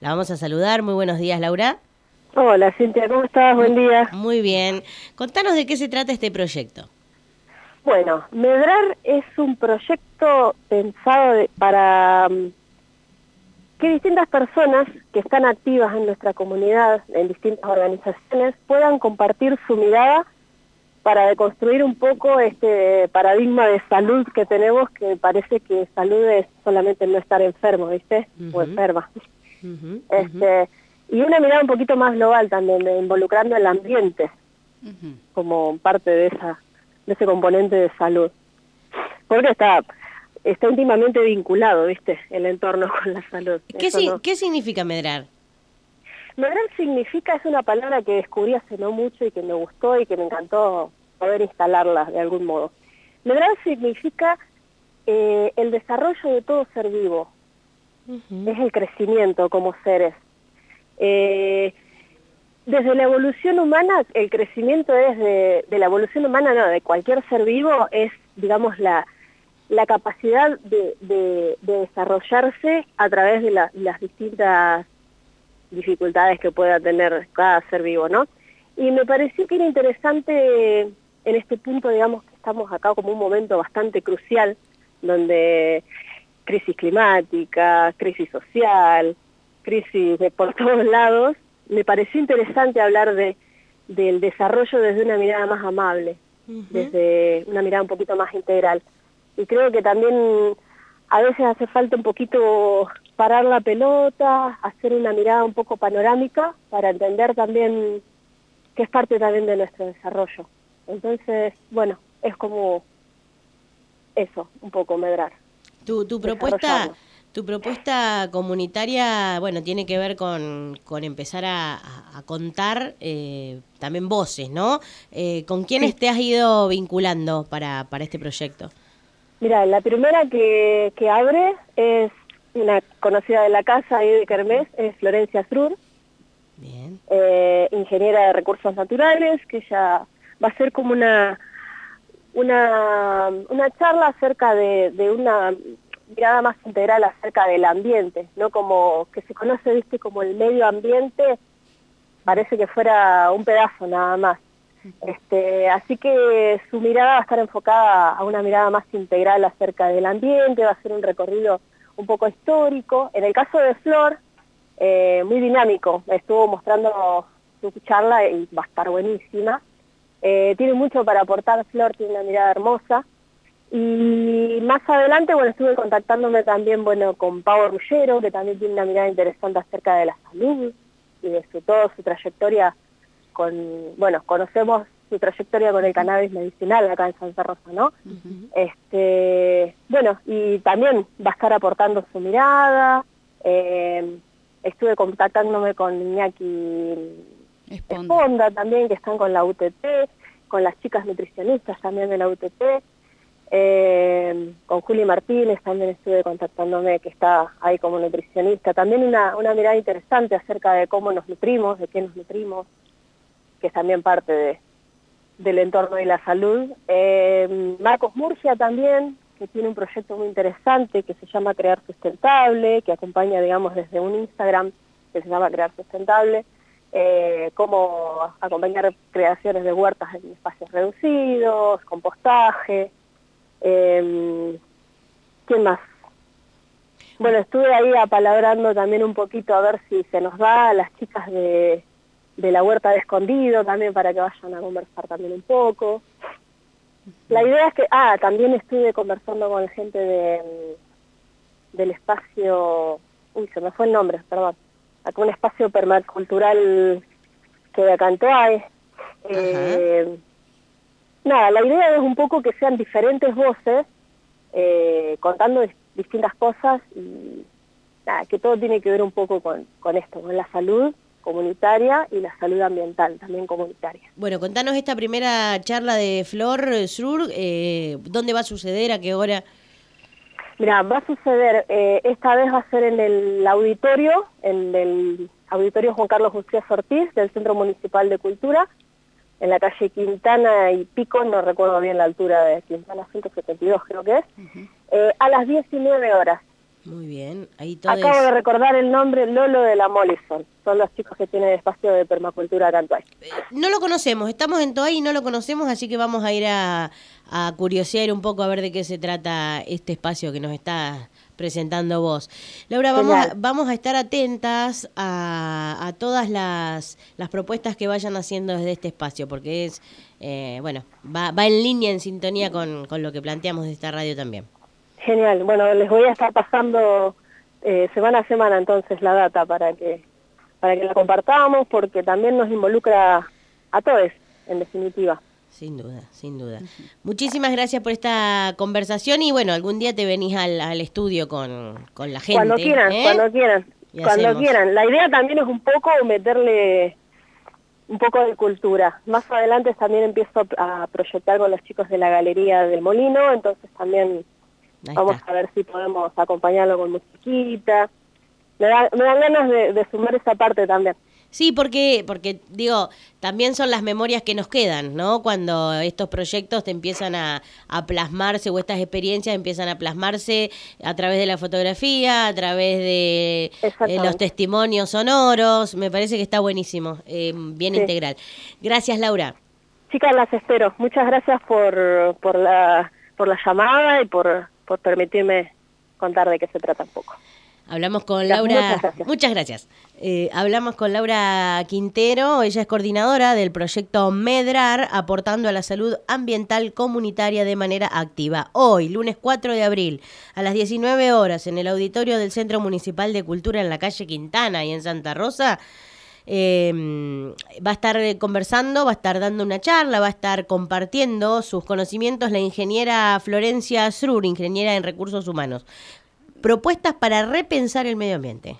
La vamos a saludar. Muy buenos días, Laura. Hola, Cintia, ¿cómo estás? Buen día. Muy bien. Contanos de qué se trata este proyecto. Bueno, Medrar es un proyecto pensado para mm, que distintas personas que están activas en nuestra comunidad, en distintas organizaciones, puedan compartir su mirada para deconstruir un poco este paradigma de salud que tenemos, que parece que salud es solamente no estar enfermo, ¿viste? O enferma. Este, Y una mirada un poquito más global también, involucrando el ambiente como parte de, esa, de ese componente de salud. Porque está, está íntimamente vinculado, ¿viste? El entorno con la salud. ¿Qué, ¿qué significa medrar? Medrar significa, es una palabra que descubrí hace no mucho y que me gustó y que me encantó poder instalarla de algún modo. Medrar significa eh, el desarrollo de todo ser vivo, es el crecimiento como seres. Eh, desde la evolución humana, el crecimiento es de, la evolución humana, no, de cualquier ser vivo, es, digamos, la, la capacidad de, desarrollarse a través de las distintas dificultades que pueda tener cada ser vivo, ¿no? Y me pareció que era interesante en este punto, digamos, que estamos acá como un momento bastante crucial, donde crisis climática, crisis social, crisis de por todos lados, me pareció interesante hablar de, del desarrollo desde una mirada más amable, desde una mirada un poquito más integral. Y creo que también a veces hace falta un poquito parar la pelota, hacer una mirada un poco panorámica para entender también que es parte también de nuestro desarrollo. Entonces, bueno, es como eso, un poco medrar. Tu, tu propuesta... Tu propuesta comunitaria, bueno, tiene que ver con, con empezar a, contar eh, también voces, ¿no? Eh, ¿Con quiénes te has ido vinculando para, para este proyecto? Mira, la primera que, que abre es una conocida de la casa y de Kermés, es Florencia Srur, Bien. Eh, ingeniera de recursos naturales, que ya va a ser como una, una, una charla acerca de, de una mirada más integral acerca del ambiente, ¿no? Como que se conoce, viste, como el medio ambiente, parece que fuera un pedazo nada más. Este, así que su mirada va a estar enfocada a una mirada más integral acerca del ambiente, va a ser un recorrido un poco histórico. En el caso de Flor, eh, muy dinámico, estuvo mostrando su charla y va a estar buenísima. Eh, tiene mucho para aportar Flor, tiene una mirada hermosa. Y más adelante, bueno, estuve contactándome también, bueno, con Pau Rullero, que también tiene una mirada interesante acerca de la salud y de su, toda su trayectoria con, bueno, conocemos su trayectoria con el cannabis medicinal acá en Santa Rosa, ¿no? este, bueno, y también va a estar aportando su mirada, eh, estuve contactándome con Iñaki Esponda también, que están con la UTT, con las chicas nutricionistas también de la UTT, eh, con Juli Martínez también estuve contactándome, que está ahí como nutricionista. También una, una mirada interesante acerca de cómo nos nutrimos, de qué nos nutrimos, que es también parte de, del entorno de la salud. Eh, Marcos Murcia también, que tiene un proyecto muy interesante que se llama Crear Sustentable, que acompaña, digamos, desde un Instagram que se llama Crear Sustentable, eh, cómo acompañar creaciones de huertas en espacios reducidos, compostaje, eh, ¿Quién más? Bueno, estuve ahí apalabrando también un poquito a ver si se nos va a las chicas de, de la huerta de escondido también para que vayan a conversar también un poco. La idea es que, ah, también estuve conversando con gente de, del espacio, uy, se me fue el nombre, perdón, acá un espacio permacultural que de eh, nada, la idea es un poco que sean diferentes voces eh, contando distintas cosas y nada, que todo tiene que ver un poco con, con esto, con la salud comunitaria y la salud ambiental también comunitaria. Bueno, contanos esta primera charla de Flor Sur, eh, ¿dónde va a suceder, a qué hora? Mira, va a suceder, eh, esta vez va a ser en el auditorio, en el auditorio Juan Carlos Justías Ortiz del Centro Municipal de Cultura, en la calle Quintana y Pico, no recuerdo bien la altura de Quintana 172 creo que es, eh, a las 19 horas. Muy bien, ahí Acabo de recordar el nombre Lolo de la Mollison. Son los chicos que tienen el espacio de permacultura acá en eh, no lo conocemos, estamos en Toay y no lo conocemos, así que vamos a ir a, a curiosear un poco a ver de qué se trata este espacio que nos está presentando vos. Laura, vamos, a, vamos a estar atentas a, todas las, las, propuestas que vayan haciendo desde este espacio, porque es, eh, bueno, va, va en línea, en sintonía con, con lo que planteamos de esta radio también. Genial. Bueno, les voy a estar pasando eh, semana a semana entonces la data para que para que la compartamos porque también nos involucra a todos, en definitiva. Sin duda, sin duda. Muchísimas gracias por esta conversación y bueno, algún día te venís al, al estudio con, con, la gente. Cuando quieran, ¿eh? cuando quieran. cuando quieran. La idea también es un poco meterle un poco de cultura. Más adelante también empiezo a proyectar con los chicos de la Galería del Molino, entonces también Vamos a ver si podemos acompañarlo con musiquita. Me, da, me dan ganas de, sumar esa parte también. Sí, porque, porque digo, también son las memorias que nos quedan, ¿no? Cuando estos proyectos te empiezan a, plasmarse o estas experiencias empiezan a plasmarse a través de la fotografía, a través de eh, los testimonios sonoros. Me parece que está buenísimo, eh, bien integral. Gracias, Laura. Chicas, las espero. Muchas gracias por, por, la, por la llamada y por por permitirme contar de qué se trata un poco. Hablamos con Laura. Muchas gracias. Eh, hablamos con Laura Quintero, ella es coordinadora del proyecto Medrar, aportando a la salud ambiental comunitaria de manera activa. Hoy, lunes 4 de abril, a las 19 horas, en el auditorio del Centro Municipal de Cultura en la calle Quintana y en Santa Rosa, eh, va a estar conversando, va a estar dando una charla, va a estar compartiendo sus conocimientos la ingeniera Florencia Srur, ingeniera en recursos humanos. Propuestas para repensar el medio ambiente.